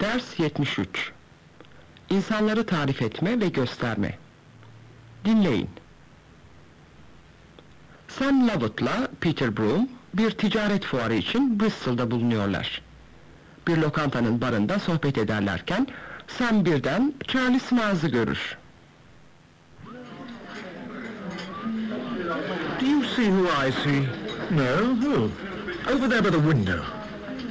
Ders 73 İnsanları tarif etme ve gösterme. Dinleyin. Sam Lovett'la Peter Broom bir ticaret fuarı için Bristol'da bulunuyorlar. Bir lokantanın barında sohbet ederlerken Sam birden Charlie Smiles'ı görür. See who I see? No, who? Over there by the window.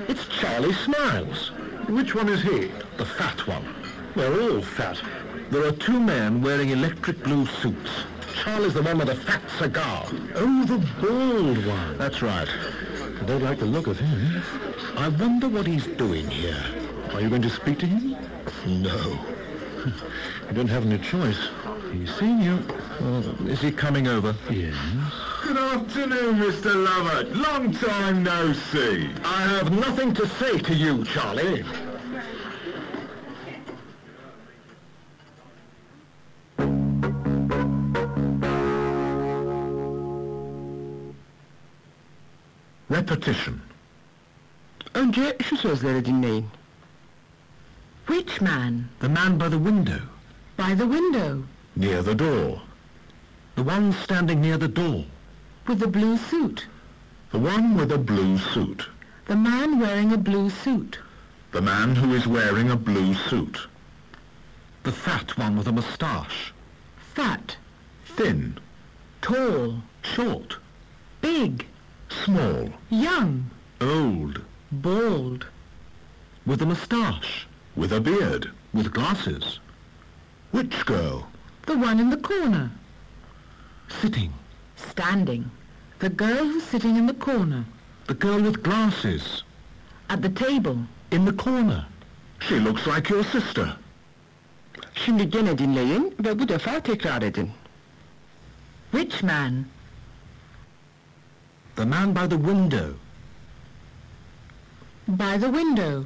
It's Charlie Smiles. Which one is he? The fat one. They're all fat. There are two men wearing electric blue suits. Charlie's the one with a fat cigar. Oh, the bald one. That's right. I don't like the look of him. I wonder what he's doing here. Are you going to speak to him? No. You don't have any choice. He's seen you. Well, is he coming over? Yes. Good afternoon, Mr. Lovett. Long time no see. I have nothing to say to you, Charlie. Repetition. Önce şu sözleri dinleyin. Which man? The man by the window. By the window. Near the door. The one standing near the door. With the blue suit. The one with a blue suit. The man wearing a blue suit. The man who is wearing a blue suit. The fat one with a moustache. Fat. Thin. Tall. Short. Big. Small. Young. Old. Bald. With a moustache. With a beard. With glasses. Which girl? The one in the corner. Sitting. Standing. The girl who's sitting in the corner. The girl with glasses. At the table. In the corner. She looks like your sister. Şimdi gene dinleyin ve bu defa tekrar edin. Which man? The man by the window. By the window.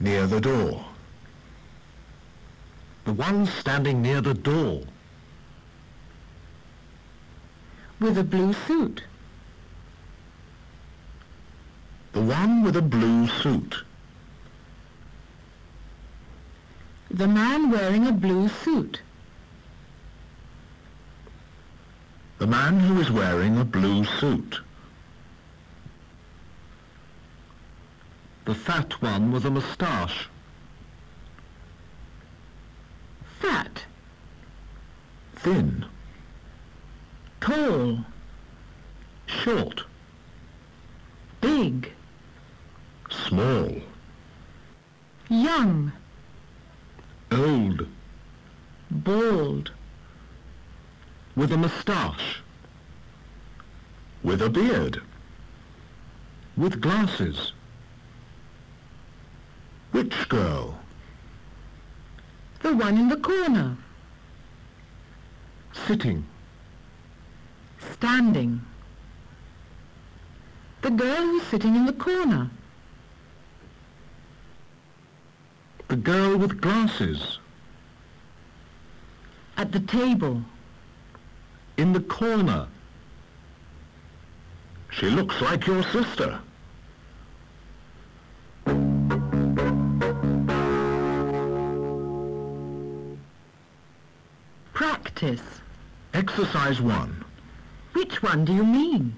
Near the door. The one standing near the door. With a blue suit. The one with a blue suit. The man wearing a blue suit. The man who is wearing a blue suit. The fat one with a moustache. Fat. Thin. Tall. Short. Big. Small. Young. Old. Bald. With a moustache. With a beard. With glasses. Which girl? The one in the corner. Sitting. Standing. The girl who's sitting in the corner. The girl with glasses. At the table. In the corner. She looks like your sister. Practice. Exercise 1. Which one do you mean?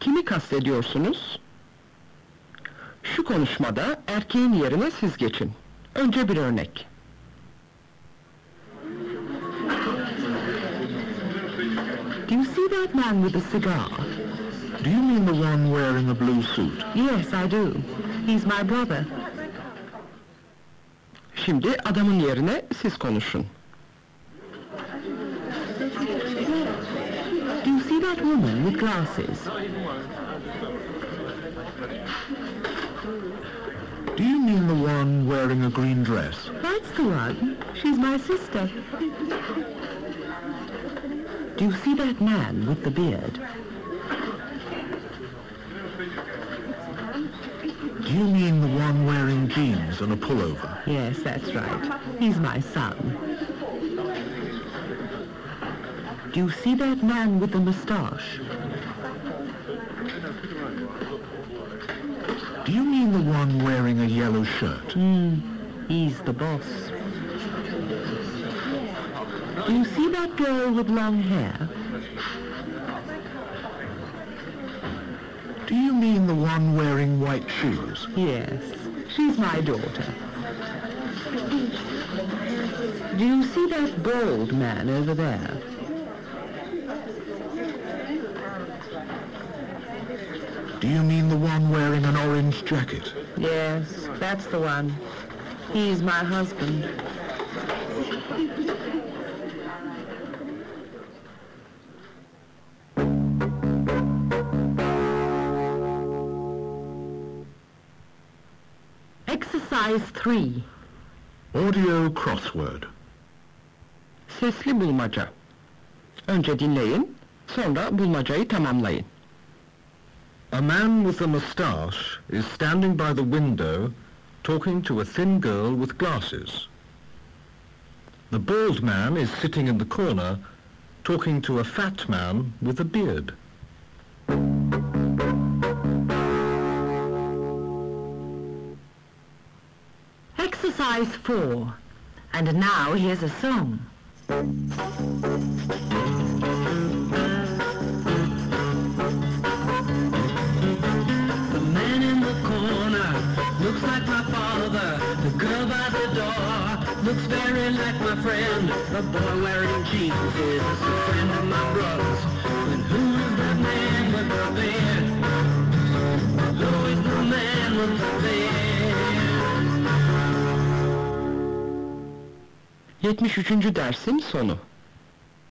Kimi kastediyorsunuz? Şu konuşmada erkeğin yerine siz geçin. Önce bir örnek. Do you see that man with the cigar? Do you mean the one wearing a blue suit? Yes, I do. He's my brother. Şimdi adamın yerine siz konuşun. That woman with glasses? Do you mean the one wearing a green dress? That's the one. She's my sister. Do you see that man with the beard? Do you mean the one wearing jeans and a pullover? Yes, that's right. He's my son. Do you see that man with the moustache? Do you mean the one wearing a yellow shirt? Hmm, he's the boss. Do you see that girl with long hair? Do you mean the one wearing white shoes? Yes, she's my daughter. Do you see that bald man over there? You mean the one wearing an orange jacket? Yes, that's the one. He's my husband. Exercise 3. Audio crossword. Sesli bulmaca. Önce dinleyin, sonra bulmacayı tamamlayın. A man with a moustache is standing by the window talking to a thin girl with glasses. The bald man is sitting in the corner talking to a fat man with a beard. Exercise 4. And now here's a song. Like my friend. The boy wearing jeans is a friend of my brother's. And who is the man with the beard? Who is the man with the beard? 73. dersin sonu.